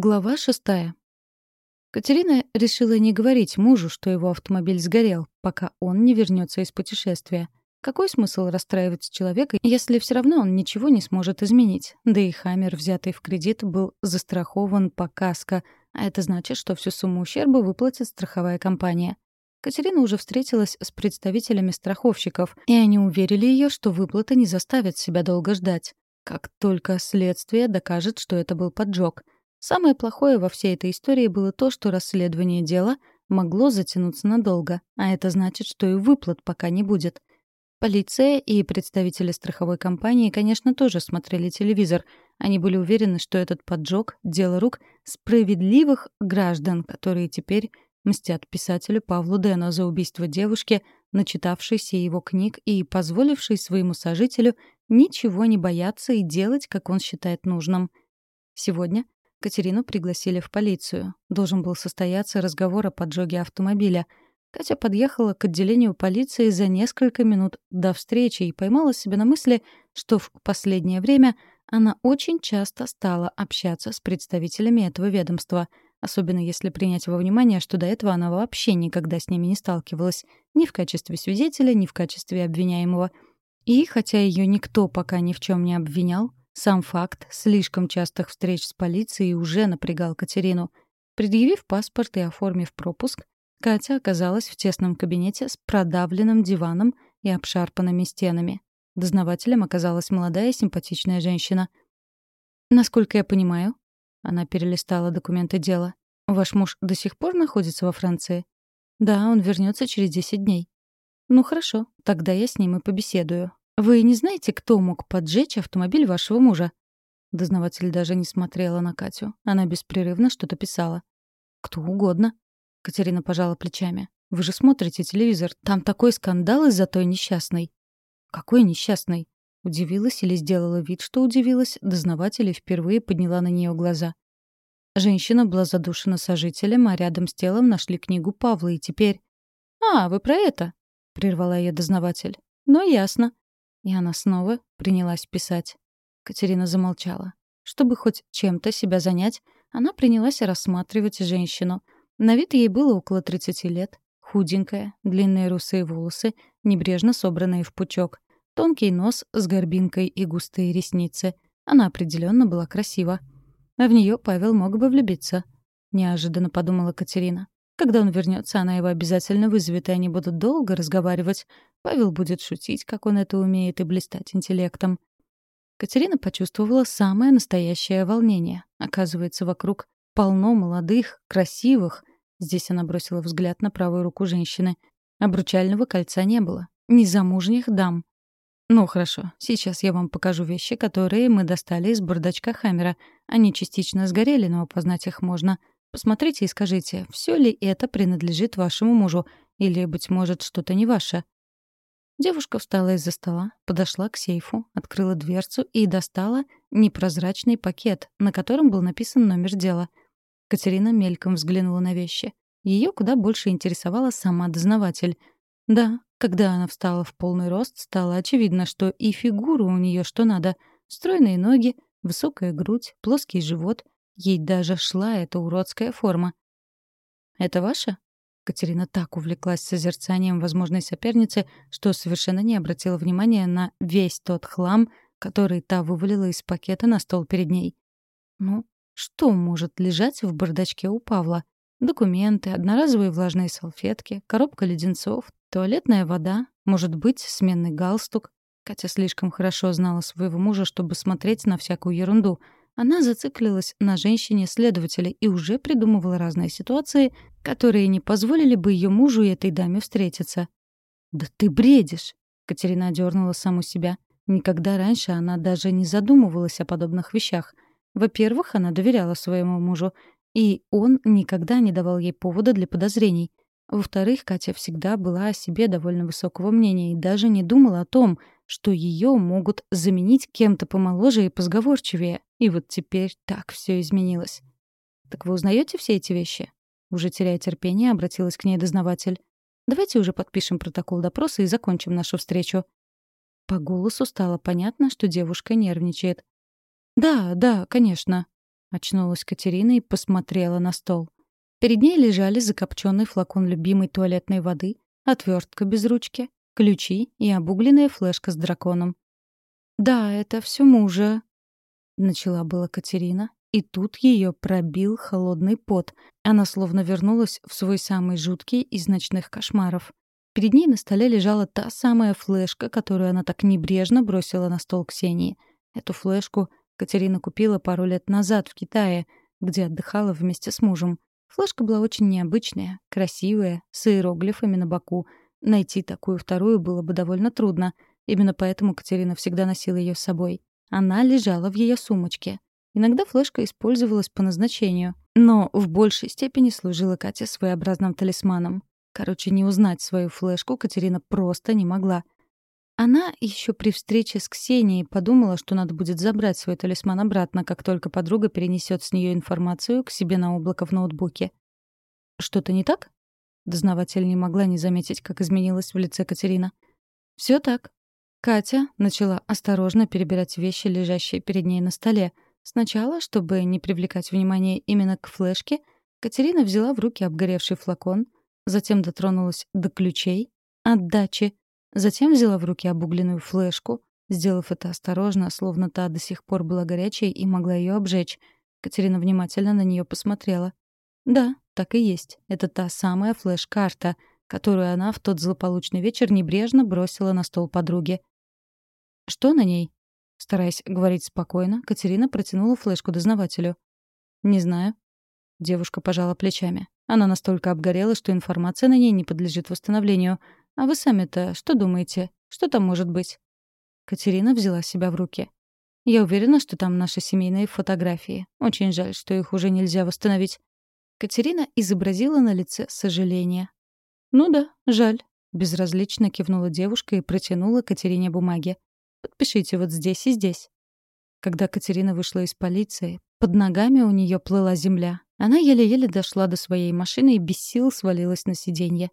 Глава шестая. Катерина решила не говорить мужу, что его автомобиль сгорел, пока он не вернется из путешествия. Какой смысл расстраивать человека, если все равно он ничего не сможет изменить? Да и «Хаммер», взятый в кредит, был застрахован по каско, а это значит, что всю сумму ущерба выплатит страховая компания. Катерина уже встретилась с представителями страховщиков, и они уверили ее, что выплата не заставит себя долго ждать. Как только следствие докажет, что это был поджог — Самое плохое во всей этой истории было то, что расследование дела могло затянуться надолго, а это значит, что и выплат пока не будет. Полиция и представители страховой компании, конечно, тоже смотрели телевизор. Они были уверены, что этот поджог — дело рук справедливых граждан, которые теперь мстят писателю Павлу Дэну за убийство девушки, начитавшейся его книг и позволившей своему сожителю ничего не бояться и делать, как он считает нужным. Сегодня Катерину пригласили в полицию. Должен был состояться разговор о поджоге автомобиля. Катя подъехала к отделению полиции за несколько минут до встречи и поймала себя на мысли, что в последнее время она очень часто стала общаться с представителями этого ведомства, особенно если принять во внимание, что до этого она вообще никогда с ними не сталкивалась, ни в качестве свидетеля, ни в качестве обвиняемого. И, хотя ее никто пока ни в чем не обвинял, сам факт слишком частых встреч с полицией уже напрягал Катерину. Предъявив паспорт и оформив пропуск, Катя оказалась в тесном кабинете с продавленным диваном и обшарпанными стенами. Дознавателем оказалась молодая симпатичная женщина. «Насколько я понимаю», — она перелистала документы дела, «ваш муж до сих пор находится во Франции?» «Да, он вернется через 10 дней». «Ну хорошо, тогда я с ним и побеседую. «Вы не знаете, кто мог поджечь автомобиль вашего мужа?» Дознаватель даже не смотрела на Катю. Она беспрерывно что-то писала. «Кто угодно». Катерина пожала плечами. «Вы же смотрите телевизор. Там такой скандал из-за той несчастной». «Какой несчастной?» Удивилась или сделала вид, что удивилась, дознаватель впервые подняла на нее глаза. Женщина была задушена сожителем, а рядом с телом нашли книгу Павла, и теперь... «А, вы про это?» — прервала ее дознаватель. «Ну, ясно. И она снова принялась писать. Катерина замолчала. Чтобы хоть чем-то себя занять, она принялась рассматривать женщину. На вид ей было около 30 лет. Худенькая, длинные русые волосы, небрежно собранные в пучок. Тонкий нос с горбинкой и густые ресницы. Она определенно была красива. В нее Павел мог бы влюбиться. Неожиданно подумала Катерина. Когда он вернется, она его обязательно вызовет, и они будут долго разговаривать. Павел будет шутить, как он это умеет, и блистать интеллектом. Катерина почувствовала самое настоящее волнение. Оказывается, вокруг полно молодых, красивых. Здесь она бросила взгляд на правую руку женщины. Обручального кольца не было. Незамужних дам. Ну, хорошо. Сейчас я вам покажу вещи, которые мы достали из бардачка Хаммера. Они частично сгорели, но опознать их можно. Посмотрите и скажите, все ли это принадлежит вашему мужу, или, быть может, что-то не ваше. Девушка встала из-за стола, подошла к сейфу, открыла дверцу и достала непрозрачный пакет, на котором был написан номер дела. Катерина мельком взглянула на вещи. Ее куда больше интересовала сама дознаватель. Да, когда она встала в полный рост, стало очевидно, что и фигура у нее что надо. Стройные ноги, высокая грудь, плоский живот — Ей даже шла эта уродская форма. «Это ваша?» Катерина так увлеклась созерцанием возможной соперницы, что совершенно не обратила внимания на весь тот хлам, который та вывалила из пакета на стол перед ней. Ну, что может лежать в бардачке у Павла? Документы, одноразовые влажные салфетки, коробка леденцов, туалетная вода, может быть, сменный галстук. Катя слишком хорошо знала своего мужа, чтобы смотреть на всякую ерунду — она зациклилась на женщине-следователе и уже придумывала разные ситуации, которые не позволили бы ее мужу и этой даме встретиться. «Да ты бредишь!» — Катерина дернула саму себя. Никогда раньше она даже не задумывалась о подобных вещах. Во-первых, она доверяла своему мужу, и он никогда не давал ей повода для подозрений. Во-вторых, Катя всегда была о себе довольно высокого мнения и даже не думала о том, что ее могут заменить кем-то помоложе и позговорчивее. И вот теперь так все изменилось. «Так вы узнаете все эти вещи?» Уже теряя терпение, обратилась к ней дознаватель. «Давайте уже подпишем протокол допроса и закончим нашу встречу». По голосу стало понятно, что девушка нервничает. «Да, да, конечно». — очнулась Катерина и посмотрела на стол. Перед ней лежали закопченный флакон любимой туалетной воды, отвертка без ручки, ключи и обугленная флешка с драконом. «Да, это все мужа», — начала была Катерина, и тут ее пробил холодный пот. Она словно вернулась в свой самый жуткий из ночных кошмаров. Перед ней на столе лежала та самая флешка, которую она так небрежно бросила на стол Ксении. Эту флешку Катерина купила пару лет назад в Китае, где отдыхала вместе с мужем. Флешка была очень необычная, красивая, с иероглифами на боку. Найти такую вторую было бы довольно трудно. Именно поэтому Катерина всегда носила ее с собой. Она лежала в ее сумочке. Иногда флешка использовалась по назначению, но в большей степени служила Кате своеобразным талисманом. Короче, не узнать свою флешку Катерина просто не могла. Она еще при встрече с Ксенией подумала, что надо будет забрать свой талисман обратно, как только подруга перенесет с нее информацию к себе на облако в ноутбуке. «Что-то не так?» Дознаватель не могла не заметить, как изменилась в лице Катерина. Все так». Катя начала осторожно перебирать вещи, лежащие перед ней на столе. Сначала, чтобы не привлекать внимание именно к флешке, Катерина взяла в руки обгоревший флакон, затем дотронулась до ключей, отдачи, Затем взяла в руки обугленную флешку, сделав это осторожно, словно та до сих пор была горячей и могла ее обжечь. Катерина внимательно на нее посмотрела. Да, так и есть. Это та самая флеш-карта, которую она в тот злополучный вечер небрежно бросила на стол подруги. «Что на ней?» Стараясь говорить спокойно, Катерина протянула флешку дознавателю. «Не знаю». Девушка пожала плечами. Она настолько обгорела, что информация на ней не подлежит восстановлению — а вы сами-то что думаете? Что там может быть?» Катерина взяла себя в руки. «Я уверена, что там наши семейные фотографии. Очень жаль, что их уже нельзя восстановить». Катерина изобразила на лице сожаление. «Ну да, жаль», — безразлично кивнула девушка и протянула Катерине бумаги. «Подпишите вот здесь и здесь». Когда Катерина вышла из полиции, под ногами у нее плыла земля. Она еле-еле дошла до своей машины и без сил свалилась на сиденье.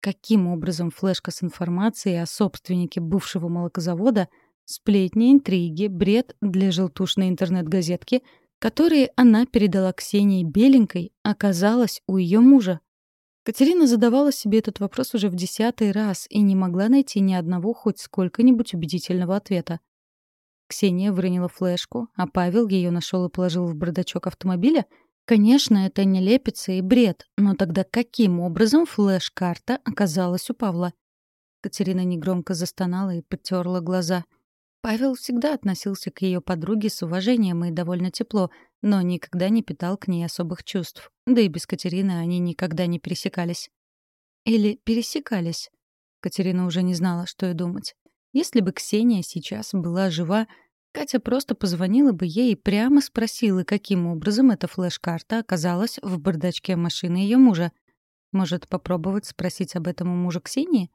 Каким образом флешка с информацией о собственнике бывшего молокозавода, сплетни, интриги, бред для желтушной интернет-газетки, которые она передала Ксении Беленькой, оказалась у ее мужа? Катерина задавала себе этот вопрос уже в десятый раз и не могла найти ни одного хоть сколько-нибудь убедительного ответа. Ксения выронила флешку, а Павел ее нашел и положил в бардачок автомобиля — Конечно, это не лепится и бред, но тогда каким образом флеш-карта оказалась у Павла? Катерина негромко застонала и потерла глаза. Павел всегда относился к ее подруге с уважением и довольно тепло, но никогда не питал к ней особых чувств. Да и без Катерины они никогда не пересекались. Или пересекались. Катерина уже не знала, что и думать. Если бы Ксения сейчас была жива, Катя просто позвонила бы ей и прямо спросила, каким образом эта флеш-карта оказалась в бардачке машины ее мужа. Может, попробовать спросить об этом у мужа Ксении?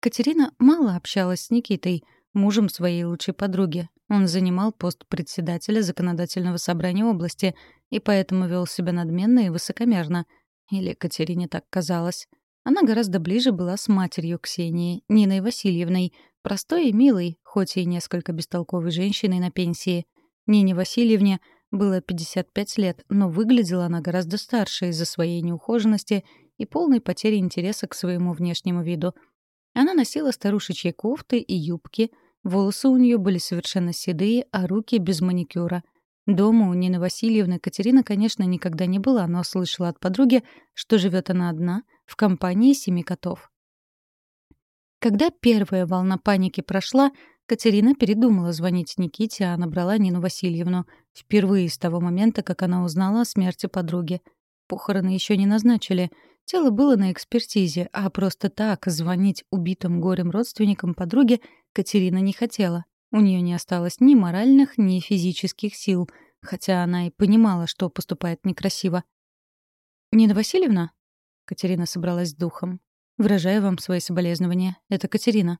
Катерина мало общалась с Никитой, мужем своей лучшей подруги. Он занимал пост председателя законодательного собрания области и поэтому вел себя надменно и высокомерно. Или Катерине так казалось. Она гораздо ближе была с матерью Ксении, Ниной Васильевной, Простой и милой, хоть и несколько бестолковой женщиной на пенсии. Нине Васильевне было 55 лет, но выглядела она гораздо старше из-за своей неухоженности и полной потери интереса к своему внешнему виду. Она носила старушечьи кофты и юбки, волосы у нее были совершенно седые, а руки без маникюра. Дома у Нины Васильевны Катерина, конечно, никогда не была, но слышала от подруги, что живет она одна, в компании семи котов. Когда первая волна паники прошла, Катерина передумала звонить Никите, а набрала Нину Васильевну. Впервые с того момента, как она узнала о смерти подруги. Похороны еще не назначили. Тело было на экспертизе, а просто так звонить убитым горем родственникам подруги Катерина не хотела. У нее не осталось ни моральных, ни физических сил, хотя она и понимала, что поступает некрасиво. «Нина Васильевна?» Катерина собралась с духом. Выражаю вам свои соболезнования. Это Катерина».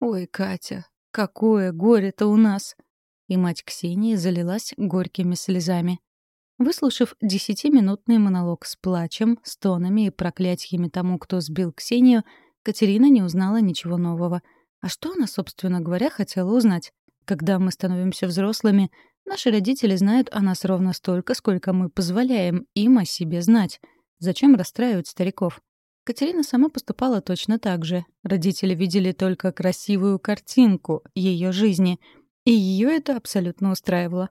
«Ой, Катя, какое горе-то у нас!» И мать Ксении залилась горькими слезами. Выслушав десятиминутный монолог с плачем, стонами и проклятиями тому, кто сбил Ксению, Катерина не узнала ничего нового. А что она, собственно говоря, хотела узнать? Когда мы становимся взрослыми, Наши родители знают о нас ровно столько, сколько мы позволяем им о себе знать. Зачем расстраивать стариков? Катерина сама поступала точно так же. Родители видели только красивую картинку ее жизни, и ее это абсолютно устраивало.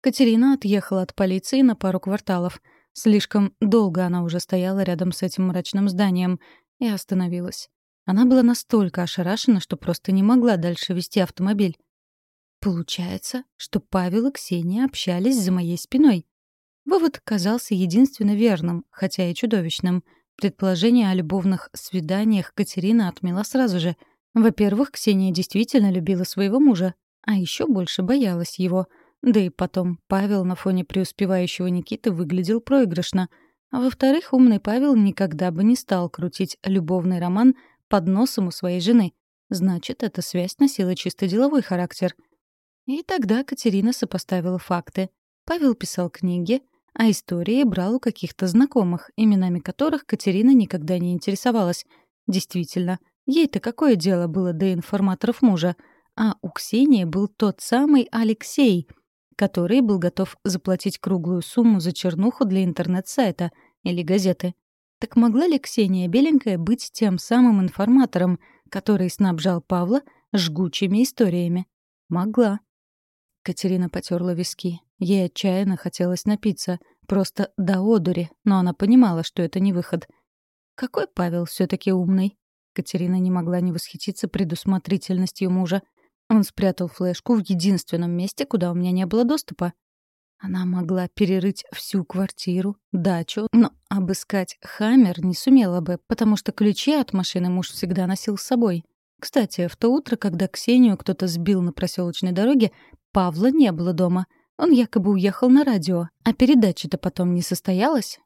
Катерина отъехала от полиции на пару кварталов. Слишком долго она уже стояла рядом с этим мрачным зданием и остановилась. Она была настолько ошарашена, что просто не могла дальше вести автомобиль. Получается, что Павел и Ксения общались за моей спиной. Вывод казался единственно верным, хотя и чудовищным. Предположение о любовных свиданиях Катерина отмела сразу же. Во-первых, Ксения действительно любила своего мужа, а еще больше боялась его — да и потом, Павел на фоне преуспевающего Никиты выглядел проигрышно. А во-вторых, умный Павел никогда бы не стал крутить любовный роман под носом у своей жены. Значит, эта связь носила чисто деловой характер. И тогда Катерина сопоставила факты. Павел писал книги, а истории брал у каких-то знакомых, именами которых Катерина никогда не интересовалась. Действительно, ей-то какое дело было до информаторов мужа? А у Ксении был тот самый Алексей — который был готов заплатить круглую сумму за чернуху для интернет-сайта или газеты. Так могла ли Ксения Беленькая быть тем самым информатором, который снабжал Павла жгучими историями? Могла. Катерина потерла виски. Ей отчаянно хотелось напиться. Просто до одури, но она понимала, что это не выход. Какой Павел все таки умный. Катерина не могла не восхититься предусмотрительностью мужа. Он спрятал флешку в единственном месте, куда у меня не было доступа. Она могла перерыть всю квартиру, дачу, но обыскать «Хаммер» не сумела бы, потому что ключи от машины муж всегда носил с собой. Кстати, в то утро, когда Ксению кто-то сбил на проселочной дороге, Павла не было дома. Он якобы уехал на радио, а передача-то потом не состоялась.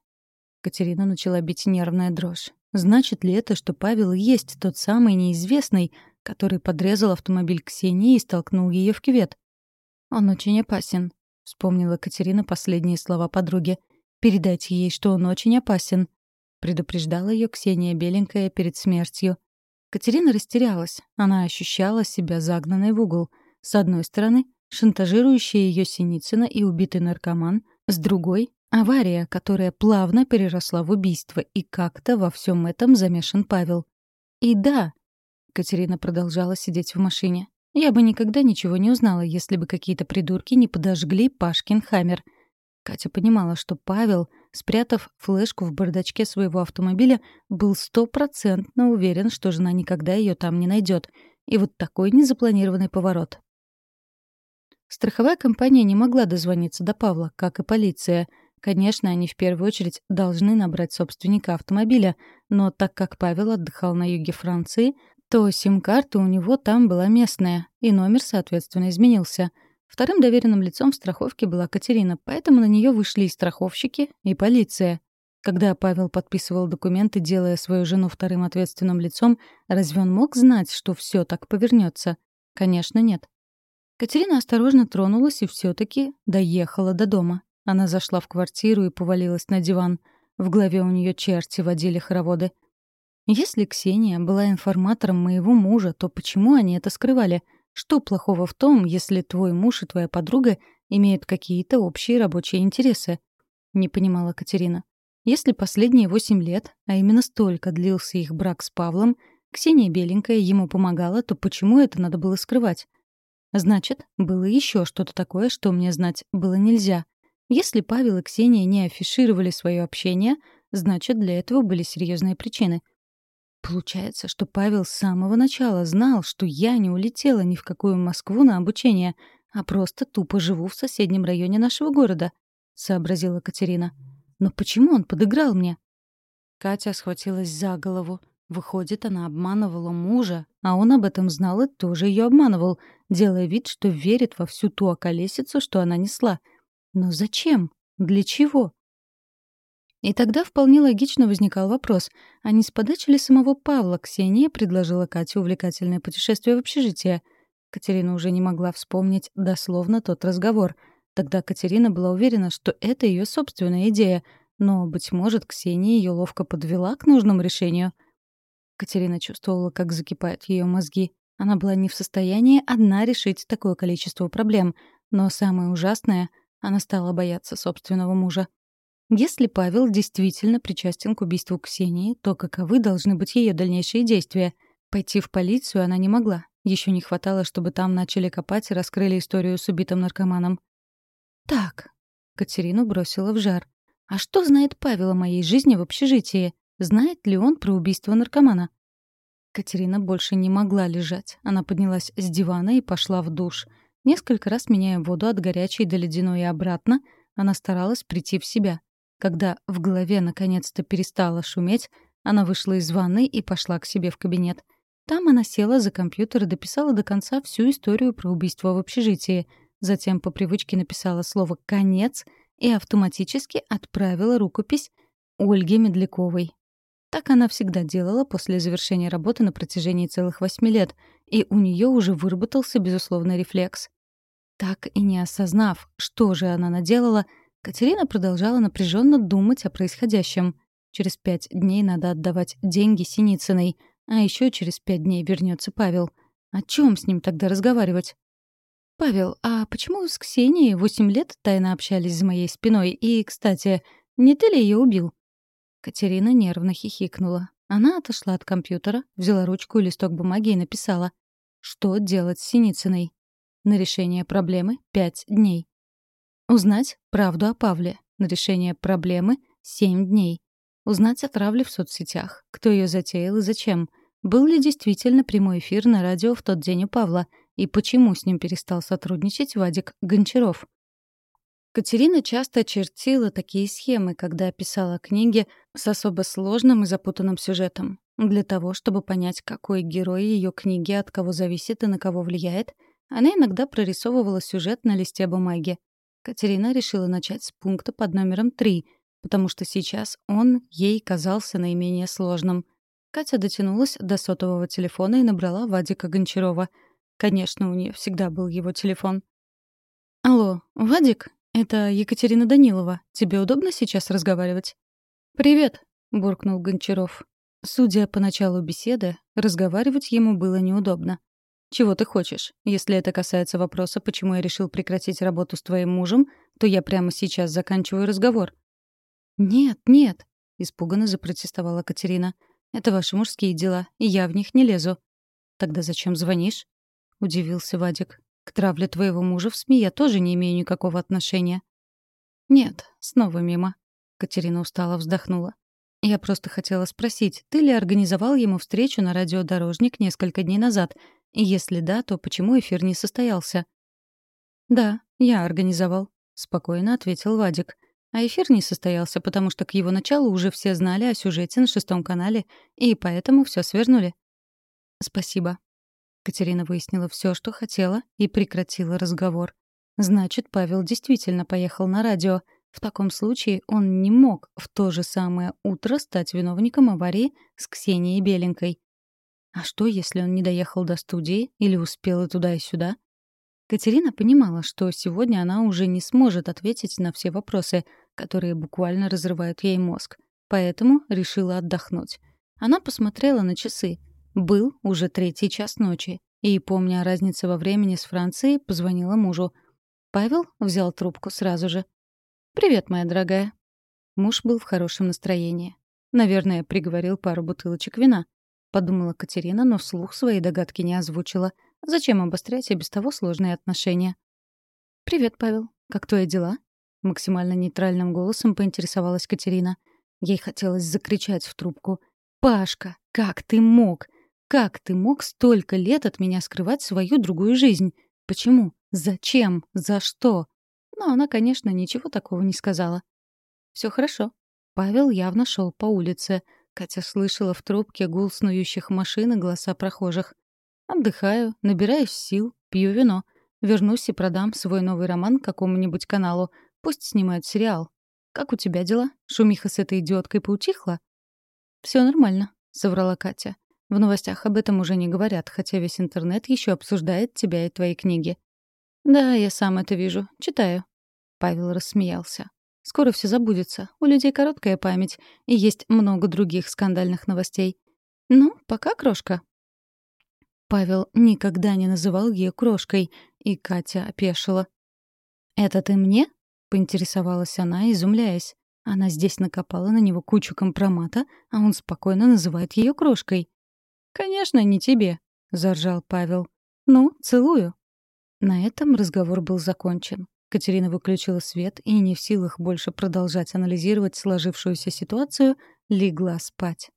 Катерина начала бить нервная дрожь. Значит ли это, что Павел есть тот самый неизвестный, который подрезал автомобиль Ксении и столкнул ее в кювет. «Он очень опасен», — вспомнила Катерина последние слова подруги. «Передайте ей, что он очень опасен», — предупреждала ее Ксения Беленькая перед смертью. Катерина растерялась. Она ощущала себя загнанной в угол. С одной стороны, шантажирующая ее Синицына и убитый наркоман, с другой — авария, которая плавно переросла в убийство, и как-то во всем этом замешан Павел. И да, Катерина продолжала сидеть в машине. «Я бы никогда ничего не узнала, если бы какие-то придурки не подожгли Пашкин Хаммер». Катя понимала, что Павел, спрятав флешку в бардачке своего автомобиля, был стопроцентно уверен, что жена никогда ее там не найдет. И вот такой незапланированный поворот. Страховая компания не могла дозвониться до Павла, как и полиция. Конечно, они в первую очередь должны набрать собственника автомобиля, но так как Павел отдыхал на юге Франции, то сим-карта у него там была местная, и номер, соответственно, изменился. Вторым доверенным лицом в страховке была Катерина, поэтому на нее вышли и страховщики, и полиция. Когда Павел подписывал документы, делая свою жену вторым ответственным лицом, разве он мог знать, что все так повернется? Конечно, нет. Катерина осторожно тронулась и все таки доехала до дома. Она зашла в квартиру и повалилась на диван. В голове у нее черти водили хороводы — если Ксения была информатором моего мужа, то почему они это скрывали? Что плохого в том, если твой муж и твоя подруга имеют какие-то общие рабочие интересы? Не понимала Катерина. Если последние восемь лет, а именно столько длился их брак с Павлом, Ксения Беленькая ему помогала, то почему это надо было скрывать? Значит, было еще что-то такое, что мне знать было нельзя. Если Павел и Ксения не афишировали свое общение, значит, для этого были серьезные причины — Получается, что Павел с самого начала знал, что я не улетела ни в какую Москву на обучение, а просто тупо живу в соседнем районе нашего города, — сообразила Катерина. Но почему он подыграл мне? Катя схватилась за голову. Выходит, она обманывала мужа, а он об этом знал и тоже ее обманывал, делая вид, что верит во всю ту околесицу, что она несла. Но зачем? Для чего? И тогда вполне логично возникал вопрос, а не с подачи ли самого Павла Ксения предложила Кате увлекательное путешествие в общежитие? Катерина уже не могла вспомнить дословно тот разговор. Тогда Катерина была уверена, что это ее собственная идея, но, быть может, Ксения ее ловко подвела к нужному решению. Катерина чувствовала, как закипают ее мозги. Она была не в состоянии одна решить такое количество проблем, но самое ужасное — она стала бояться собственного мужа. Если Павел действительно причастен к убийству Ксении, то каковы должны быть ее дальнейшие действия? Пойти в полицию она не могла. Еще не хватало, чтобы там начали копать и раскрыли историю с убитым наркоманом. «Так», — Катерину бросила в жар. «А что знает Павел о моей жизни в общежитии? Знает ли он про убийство наркомана?» Катерина больше не могла лежать. Она поднялась с дивана и пошла в душ. Несколько раз меняя воду от горячей до ледяной и обратно, она старалась прийти в себя. Когда в голове наконец-то перестала шуметь, она вышла из ванной и пошла к себе в кабинет. Там она села за компьютер и дописала до конца всю историю про убийство в общежитии. Затем по привычке написала слово «конец» и автоматически отправила рукопись Ольге Медляковой. Так она всегда делала после завершения работы на протяжении целых восьми лет, и у нее уже выработался безусловный рефлекс. Так и не осознав, что же она наделала, Катерина продолжала напряженно думать о происходящем. Через пять дней надо отдавать деньги Синицыной, а еще через пять дней вернется Павел. О чем с ним тогда разговаривать? «Павел, а почему вы с Ксенией восемь лет тайно общались за моей спиной? И, кстати, не ты ли ее убил?» Катерина нервно хихикнула. Она отошла от компьютера, взяла ручку и листок бумаги и написала. «Что делать с Синицыной?» На решение проблемы — пять дней. Узнать правду о Павле. На решение проблемы — 7 дней. Узнать о травле в соцсетях. Кто ее затеял и зачем. Был ли действительно прямой эфир на радио в тот день у Павла? И почему с ним перестал сотрудничать Вадик Гончаров? Катерина часто чертила такие схемы, когда писала книги с особо сложным и запутанным сюжетом. Для того, чтобы понять, какой герой ее книги от кого зависит и на кого влияет, она иногда прорисовывала сюжет на листе бумаги. Катерина решила начать с пункта под номером 3, потому что сейчас он ей казался наименее сложным. Катя дотянулась до сотового телефона и набрала Вадика Гончарова. Конечно, у нее всегда был его телефон. «Алло, Вадик? Это Екатерина Данилова. Тебе удобно сейчас разговаривать?» «Привет», — буркнул Гончаров. Судя по началу беседы, разговаривать ему было неудобно. Чего ты хочешь? Если это касается вопроса, почему я решил прекратить работу с твоим мужем, то я прямо сейчас заканчиваю разговор. Нет, нет, испуганно запротестовала Катерина. Это ваши мужские дела, и я в них не лезу. Тогда зачем звонишь? удивился Вадик. К травле твоего мужа в СМИ я тоже не имею никакого отношения. Нет, снова мимо. Катерина устало вздохнула. Я просто хотела спросить, ты ли организовал ему встречу на радиодорожник несколько дней назад и если да, то почему эфир не состоялся? «Да, я организовал», — спокойно ответил Вадик. А эфир не состоялся, потому что к его началу уже все знали о сюжете на шестом канале, и поэтому все свернули. «Спасибо». Катерина выяснила все, что хотела, и прекратила разговор. Значит, Павел действительно поехал на радио. В таком случае он не мог в то же самое утро стать виновником аварии с Ксенией Беленькой. А что, если он не доехал до студии или успел и туда, и сюда? Катерина понимала, что сегодня она уже не сможет ответить на все вопросы, которые буквально разрывают ей мозг. Поэтому решила отдохнуть. Она посмотрела на часы. Был уже третий час ночи. И, помня о разнице во времени с Францией, позвонила мужу. Павел взял трубку сразу же. «Привет, моя дорогая». Муж был в хорошем настроении. Наверное, приговорил пару бутылочек вина подумала Катерина, но вслух свои догадки не озвучила. Зачем обострять и без того сложные отношения? «Привет, Павел. Как твои дела?» Максимально нейтральным голосом поинтересовалась Катерина. Ей хотелось закричать в трубку. «Пашка, как ты мог? Как ты мог столько лет от меня скрывать свою другую жизнь? Почему? Зачем? За что?» Но она, конечно, ничего такого не сказала. Все хорошо. Павел явно шел по улице. Катя слышала в трубке гул снующих машин и голоса прохожих. «Отдыхаю, набираюсь сил, пью вино. Вернусь и продам свой новый роман какому-нибудь каналу. Пусть снимают сериал. Как у тебя дела? Шумиха с этой идиоткой поутихла?» Все нормально», — соврала Катя. «В новостях об этом уже не говорят, хотя весь интернет еще обсуждает тебя и твои книги». «Да, я сам это вижу. Читаю». Павел рассмеялся. Скоро все забудется. У людей короткая память, и есть много других скандальных новостей. Ну, пока, крошка. Павел никогда не называл ее крошкой, и Катя опешила. «Это ты мне?» — поинтересовалась она, изумляясь. Она здесь накопала на него кучу компромата, а он спокойно называет ее крошкой. «Конечно, не тебе», — заржал Павел. «Ну, целую». На этом разговор был закончен. Катерина выключила свет и, не в силах больше продолжать анализировать сложившуюся ситуацию, легла спать.